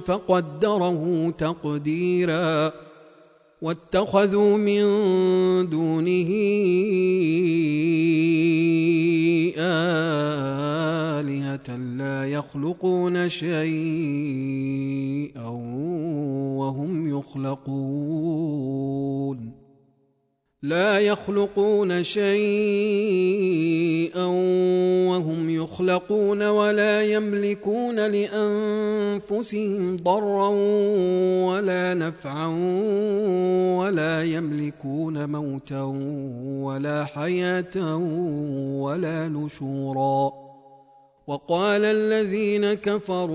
فقدره تقديرا واتخذوا من دونه آلهة لا يخلقون شيئا وهم يخلقون. لا يخلقون شيئا وهم يخلقون ولا يملكون لأنفسهم ضرا ولا نفعا ولا يملكون موتا ولا حياة ولا نشورا. وقال الذين كفروا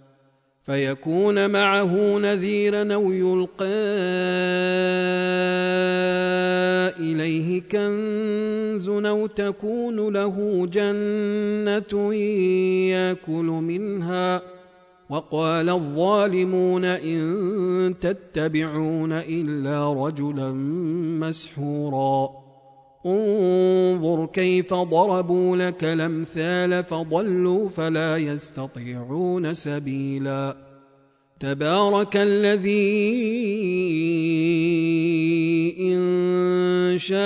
فيكون معه نذيرا أو يلقى إليه كنز أو تكون له جنة يأكل منها. وقال الظالمون إن تتبعون إلا رجلا مسحورا. انظر كيف ضربوا لك الأمثال فضلوا فلا يستطيعون سبيلا. تبارك الذي إن شاء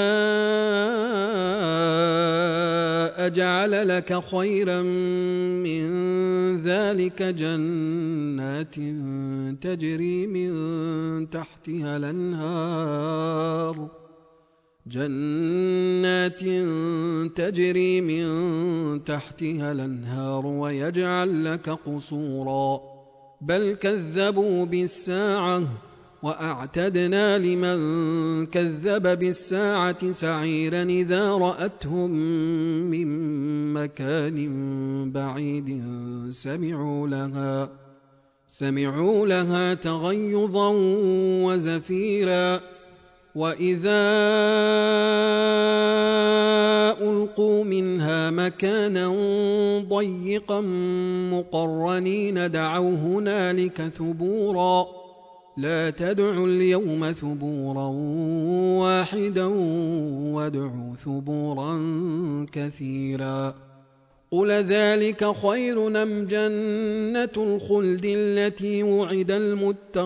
جعل لك خيرا من ذلك جنات تجري من تحتها الأنهار. جنات تجري من تحتها الأنهار ويجعل لك قصورا. بل كذبوا بالساعة وأعتدنا لمن كذب بالساعة سعيرا إذا رأتهم من مكان بعيد سمعوا لها سمعوا لها تغيظا وزفيرا. واذا القوا منها مكانا ضيقا مقرنين دعوا هنالك ثبورا لا تدعوا اليوم ثبورا واحدا وادعوا ثبورا كثيرا قل ذلك خير ام جنه الخلد التي وعد المتقون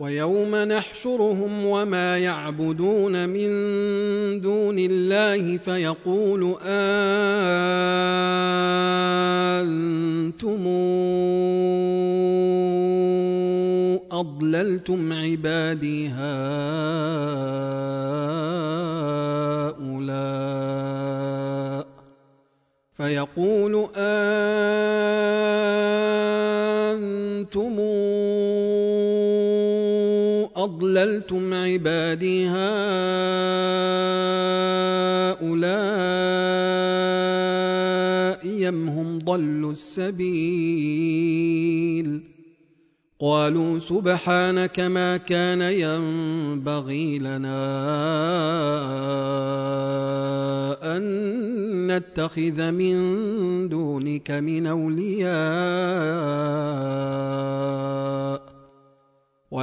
ويوم نحشرهم وما يعبدون من دون الله فيقول أنتم أضللتم عبادي هؤلاء فيقول أنتم أضللتم عبادي هؤلاء أم هم ضلوا السبيل قالوا سبحانك ما كان ينبغي لنا ان نتخذ من دونك من اولياء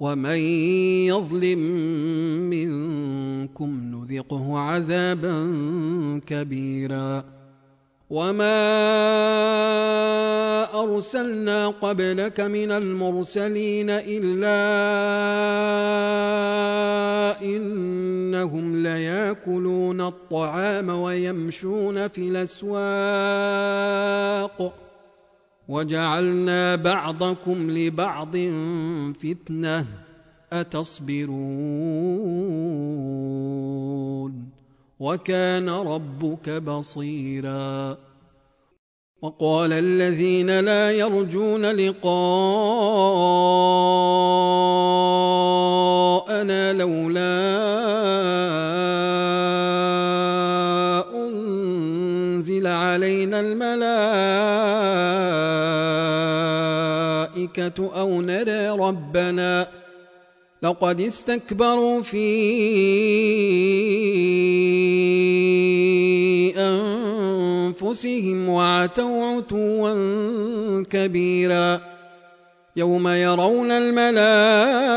ومن يظلم منكم نذقه عذابا كبيرا. وما ارسلنا قبلك من المرسلين الا انهم لياكلون الطعام ويمشون في الاسواق. وجعلنا بعضكم لبعض فتنة. أتصبرون؟ وكان ربك بصيرا. وقال الذين لا يرجون لقاءنا لولا علينا الملائكة أو نرى ربنا لقد استكبروا في أنفسهم وعتوا عتوا كبيرا يوم يرون الملائكة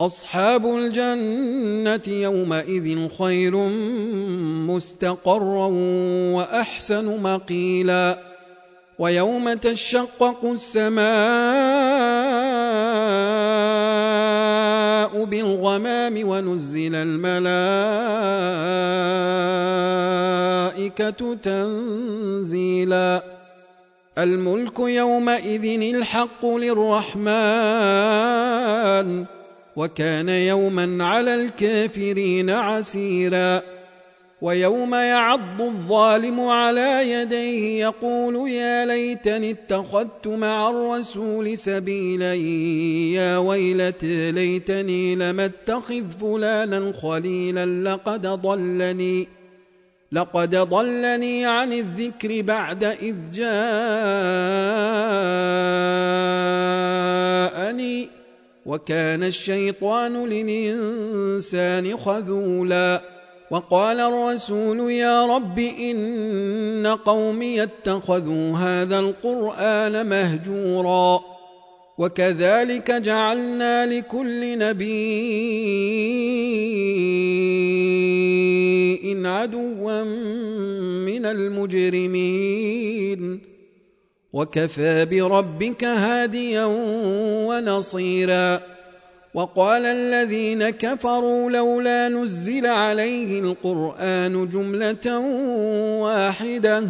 أصحاب الجنة يومئذ خير مستقرا وأحسن مقيلا ويوم تشقق السماء بالغمام ونزل الملائكة تنزيلا الملك يومئذ الحق للرحمن وكان يوما على الكافرين عسيرا ويوم يعض الظالم على يديه يقول يا ليتني اتخذت مع الرسول سبيلا يا ويلت ليتني لم اتخذ فلانا خليلا لقد ضلني لقد ضلني عن الذكر بعد إذ جاءني وكان الشيطان للإنسان خذولاً وقال الرسول يا رب إن قومي اتخذوا هذا القرآن مهجورا وكذلك جعلنا لكل نبي عدوا من المجرمين وكفى بربك هاديا ونصيرا. وقال الذين كفروا لولا نزل عليه القرآن جملة واحدة.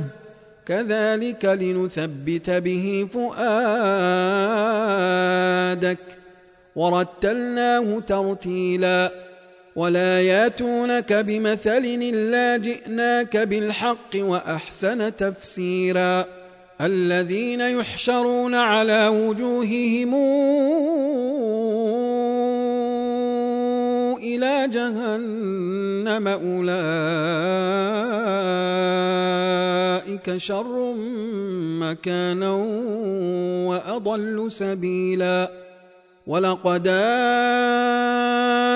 كذلك لنثبت به فؤادك. ورتلناه ترتيلا. ولا ياتونك بمثل إلا جئناك بالحق وأحسن تفسيرا. الذين يحشرون على وجوههم إلى جهنم أولئك شر مكانا وأضل سبيلا. ولقد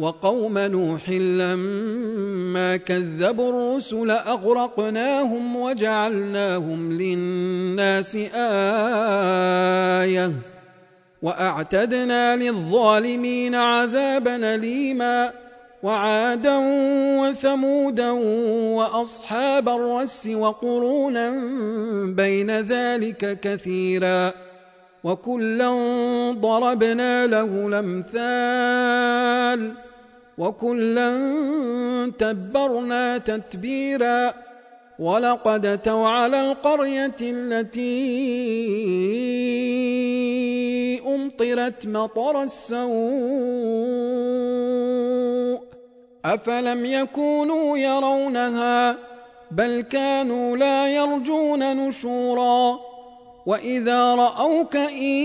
وقوم نوح لما كذبوا الرسل أغرقناهم وجعلناهم للناس آية وأعتدنا للظالمين عذابا أليما وعادا وثمودا وأصحاب الرس وقرونا بين ذلك كثيرا وكلا ضربنا له الأمثال وكلا تبرنا تتبيرا ولقد اتوا على القرية التي أمطرت مطر السوء. أفلم يكونوا يرونها بل كانوا لا يرجون نشورا. وإذا رأوك إن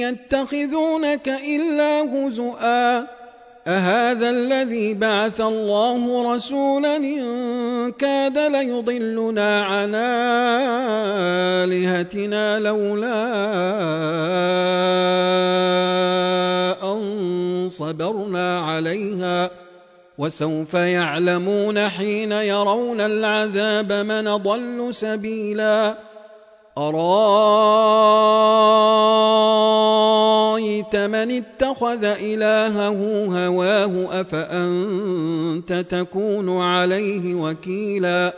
يتخذونك إلا هزؤا أهذا الذي بعث الله رسولا إن كاد ليضلنا عن آلهتنا لولا أن صبرنا عليها وسوف يعلمون حين يرون العذاب من ضل سبيلا أرأيت من اتخذ إلهه هواه أفأنت تكون عليه وكيلا؟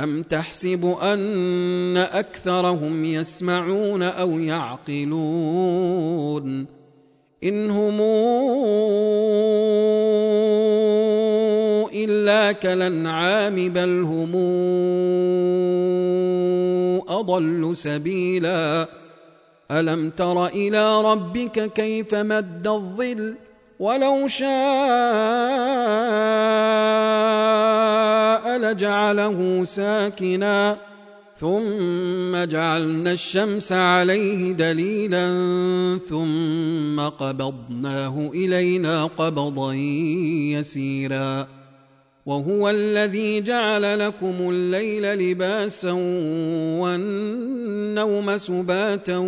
أم تحسب أن أكثرهم يسمعون أو يعقلون؟ إن هم إلا كالأنعام بل هم أضل سبيلا؟ ألم تر إلى ربك كيف مد الظل ولو شاء لجعله ساكنا ثم جعلنا الشمس عليه دليلا ثم قبضناه إلينا قبضا يسيرا وهو الذي جعل لكم الليل لباسا والنوم سباتا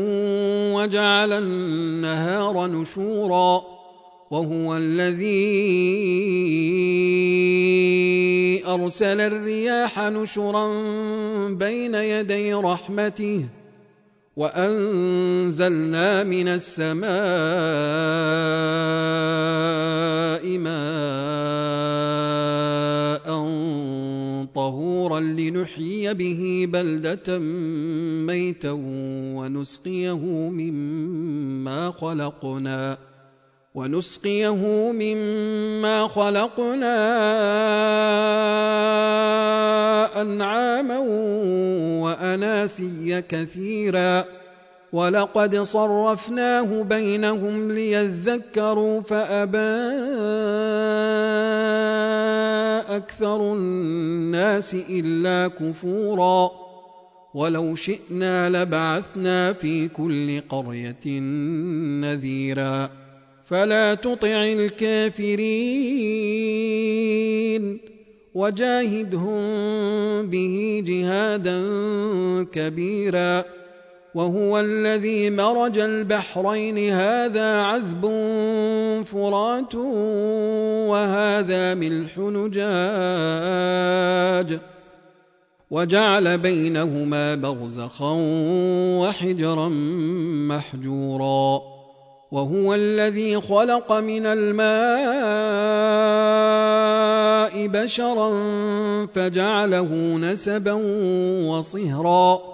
وجعل النهار نشورا وهو الذي أرسل الرياح نشرا بين يدي رحمته وأنزلنا من السماء ماء طهورا لنحيي به بلدة ميتا ونسقيه مما خلقنا ونسقيه مما خلقنا أنعاما وأناسيا كثيرا ولقد صرفناه بينهم ليذكروا فأبى أكثر الناس إلا كفورا ولو شئنا لبعثنا في كل قرية نذيرا. فلا تطع الكافرين. وجاهدهم به جهادا كبيرا. وهو الذي مرج البحرين هذا عذب فرات وهذا ملح نجاج. وجعل بينهما برزخا وحجرا محجورا. وهو الذي خلق من الماء بشرا فجعله نسبا وصهرا.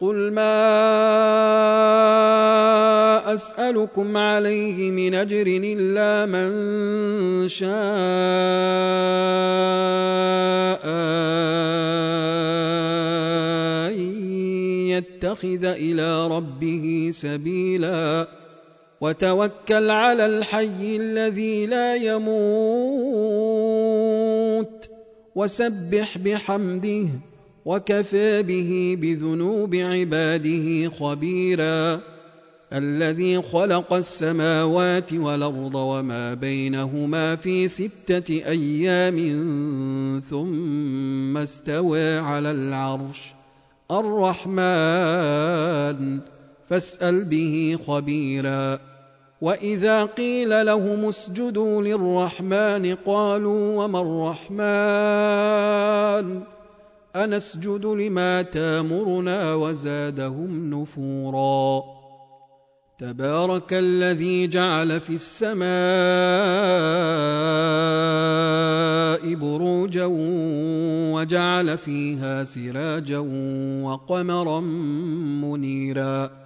قل ما اسالكم عليه من اجر الا من شاء يتخذ إلى ربه سبيلا وتوكل على الحي الذي لا يموت وسبح بحمده وكفى به بذنوب عباده خبيرا الذي خلق السماوات والأرض وما بينهما في ستة أيام ثم استوى على العرش الرحمن فاسأل به خبيرا وإذا قيل لهم اسجدوا للرحمن قالوا وما الرحمن أنسجد لما تامرنا وزادهم نفورا. تبارك الذي جعل في السماء بروجا وجعل فيها سراجا وقمرا منيرا.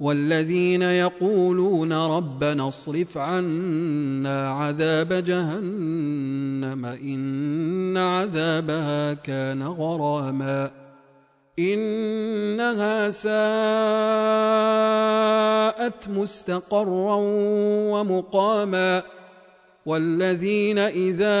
والذين يقولون ربنا اصرف عنا عذاب جهنم إن عذابها كان غراما إنها ساءت مستقرا ومقاما والذين إذا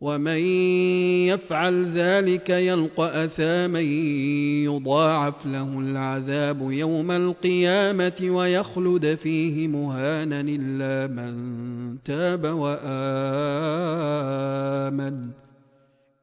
ومن يفعل ذلك يلقى أثاما يضاعف له العذاب يوم القيامة ويخلد فيه مهانا إلا من تاب وآمن.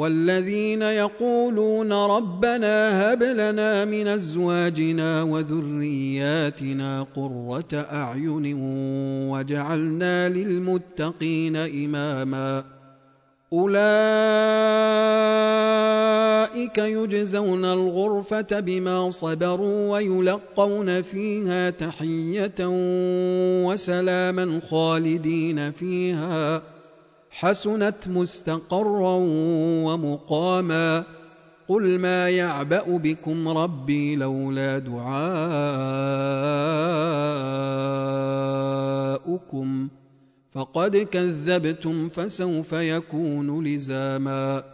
والذين يقولون ربنا هب لنا من أزواجنا وذرياتنا قرة أعين وجعلنا للمتقين إماما. أولئك يجزون الغرفة بما صبروا ويلقون فيها تحية وسلاما خالدين فيها. حسنت مستقرا ومقاما قل ما يعبأ بكم ربي لولا دعاؤكم فقد كذبتم فسوف يكون لزاما